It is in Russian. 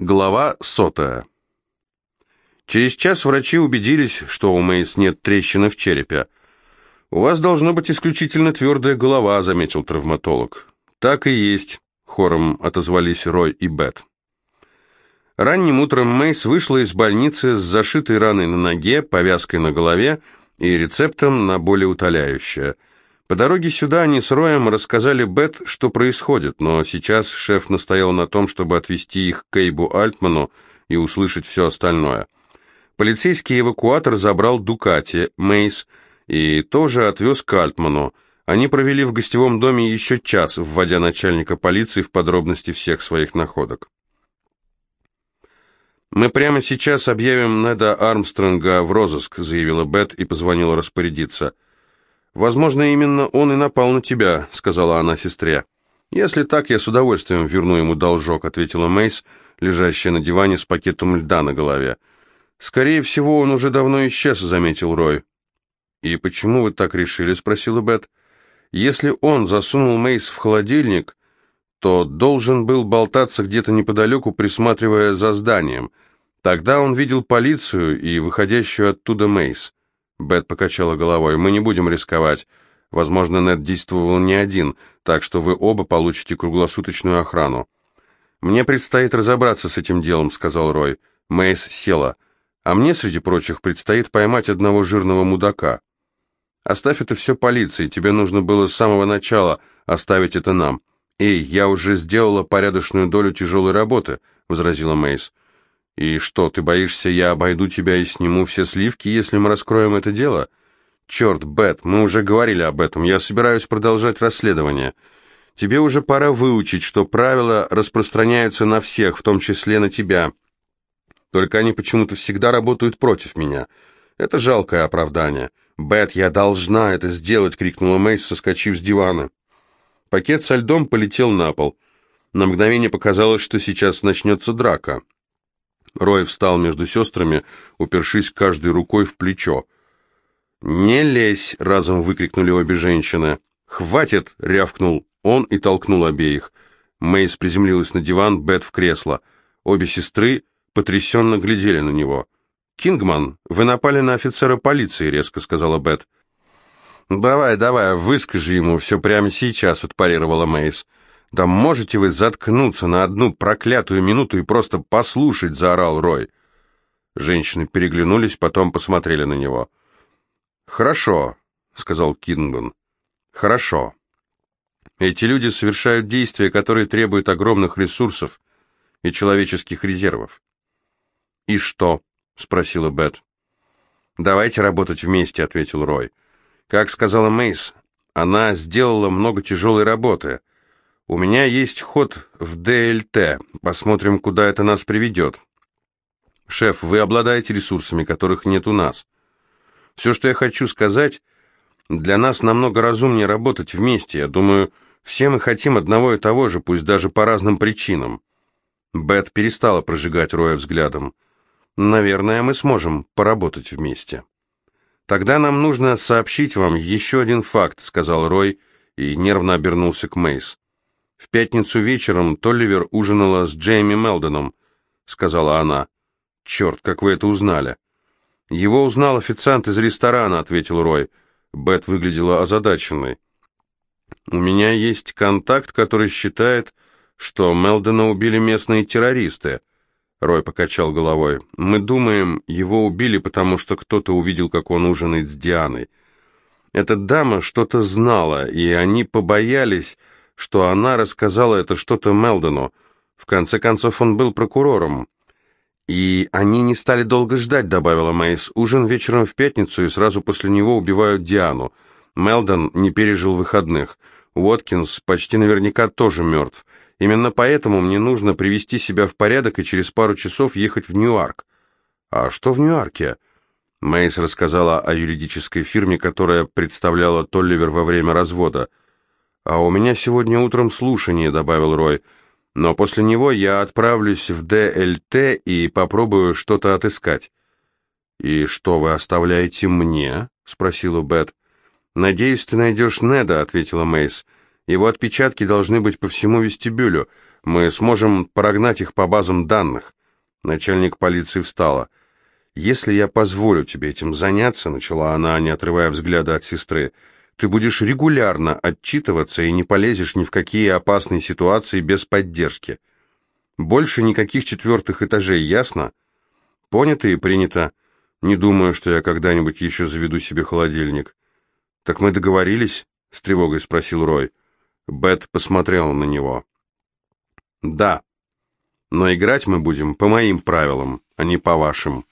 Глава сотая. Через час врачи убедились, что у Мэйс нет трещины в черепе. «У вас должна быть исключительно твердая голова», — заметил травматолог. «Так и есть», — хором отозвались Рой и Бет. Ранним утром Мэйс вышла из больницы с зашитой раной на ноге, повязкой на голове и рецептом на болеутоляющее — по дороге сюда они с Роем рассказали Бет, что происходит, но сейчас шеф настоял на том, чтобы отвезти их к Эйбу Альтману и услышать все остальное. Полицейский эвакуатор забрал Дукати, Мейс, и тоже отвез к Альтману. Они провели в гостевом доме еще час, вводя начальника полиции в подробности всех своих находок. «Мы прямо сейчас объявим Неда Армстронга в розыск», заявила Бет и позвонила распорядиться – «Возможно, именно он и напал на тебя», — сказала она сестре. «Если так, я с удовольствием верну ему должок», — ответила Мейс, лежащая на диване с пакетом льда на голове. «Скорее всего, он уже давно исчез», — заметил Рой. «И почему вы так решили?» — спросила Бет. «Если он засунул Мейс в холодильник, то должен был болтаться где-то неподалеку, присматривая за зданием. Тогда он видел полицию и выходящую оттуда Мейс. Бет покачала головой. «Мы не будем рисковать. Возможно, Нед действовал не один, так что вы оба получите круглосуточную охрану». «Мне предстоит разобраться с этим делом», — сказал Рой. Мэйс села. «А мне, среди прочих, предстоит поймать одного жирного мудака». «Оставь это все полиции. Тебе нужно было с самого начала оставить это нам». «Эй, я уже сделала порядочную долю тяжелой работы», — возразила Мэйс. «И что, ты боишься, я обойду тебя и сниму все сливки, если мы раскроем это дело?» «Черт, Бет, мы уже говорили об этом. Я собираюсь продолжать расследование. Тебе уже пора выучить, что правила распространяются на всех, в том числе на тебя. Только они почему-то всегда работают против меня. Это жалкое оправдание. Бет, я должна это сделать!» — крикнула Мэйс, соскочив с дивана. Пакет со льдом полетел на пол. На мгновение показалось, что сейчас начнется драка. Рой встал между сестрами, упершись каждой рукой в плечо. «Не лезь!» — разом выкрикнули обе женщины. «Хватит!» — рявкнул он и толкнул обеих. Мейс приземлилась на диван, Бет в кресло. Обе сестры потрясенно глядели на него. «Кингман, вы напали на офицера полиции», — резко сказала Бет. «Давай, давай, выскажи ему все прямо сейчас», — отпарировала Мейс. «Да можете вы заткнуться на одну проклятую минуту и просто послушать?» — заорал Рой. Женщины переглянулись, потом посмотрели на него. «Хорошо», — сказал Кинган. «Хорошо. Эти люди совершают действия, которые требуют огромных ресурсов и человеческих резервов». «И что?» — спросила Бет. «Давайте работать вместе», — ответил Рой. «Как сказала Мейс, она сделала много тяжелой работы». У меня есть ход в ДЛТ. Посмотрим, куда это нас приведет. Шеф, вы обладаете ресурсами, которых нет у нас. Все, что я хочу сказать, для нас намного разумнее работать вместе. Я думаю, все мы хотим одного и того же, пусть даже по разным причинам. Бет перестала прожигать Роя взглядом. Наверное, мы сможем поработать вместе. Тогда нам нужно сообщить вам еще один факт, сказал Рой и нервно обернулся к Мейс. «В пятницу вечером Толливер ужинала с Джейми Мелдоном», — сказала она. «Черт, как вы это узнали?» «Его узнал официант из ресторана», — ответил Рой. Бет выглядела озадаченной. «У меня есть контакт, который считает, что Мелдона убили местные террористы». Рой покачал головой. «Мы думаем, его убили, потому что кто-то увидел, как он ужинает с Дианой. Эта дама что-то знала, и они побоялись, что она рассказала это что-то Мелдону. В конце концов, он был прокурором. «И они не стали долго ждать», — добавила Мэйс. «Ужин вечером в пятницу, и сразу после него убивают Диану. Мелдон не пережил выходных. Уоткинс почти наверняка тоже мертв. Именно поэтому мне нужно привести себя в порядок и через пару часов ехать в Ньюарк». «А что в Ньюарке?» Мэйс рассказала о юридической фирме, которая представляла Толливер во время развода. «А у меня сегодня утром слушание», — добавил Рой. «Но после него я отправлюсь в ДЛТ и попробую что-то отыскать». «И что вы оставляете мне?» — спросила Бет. «Надеюсь, ты найдешь Неда», — ответила Мейс. «Его отпечатки должны быть по всему вестибюлю. Мы сможем прогнать их по базам данных. Начальник полиции встала. «Если я позволю тебе этим заняться», — начала она, не отрывая взгляда от сестры, — «ты будешь регулярно отчитываться и не полезешь ни в какие опасные ситуации без поддержки. Больше никаких четвертых этажей, ясно?» «Понято и принято. Не думаю, что я когда-нибудь еще заведу себе холодильник». «Так мы договорились?» — с тревогой спросил Рой. Бет посмотрела на него. «Да, но играть мы будем по моим правилам, а не по вашим».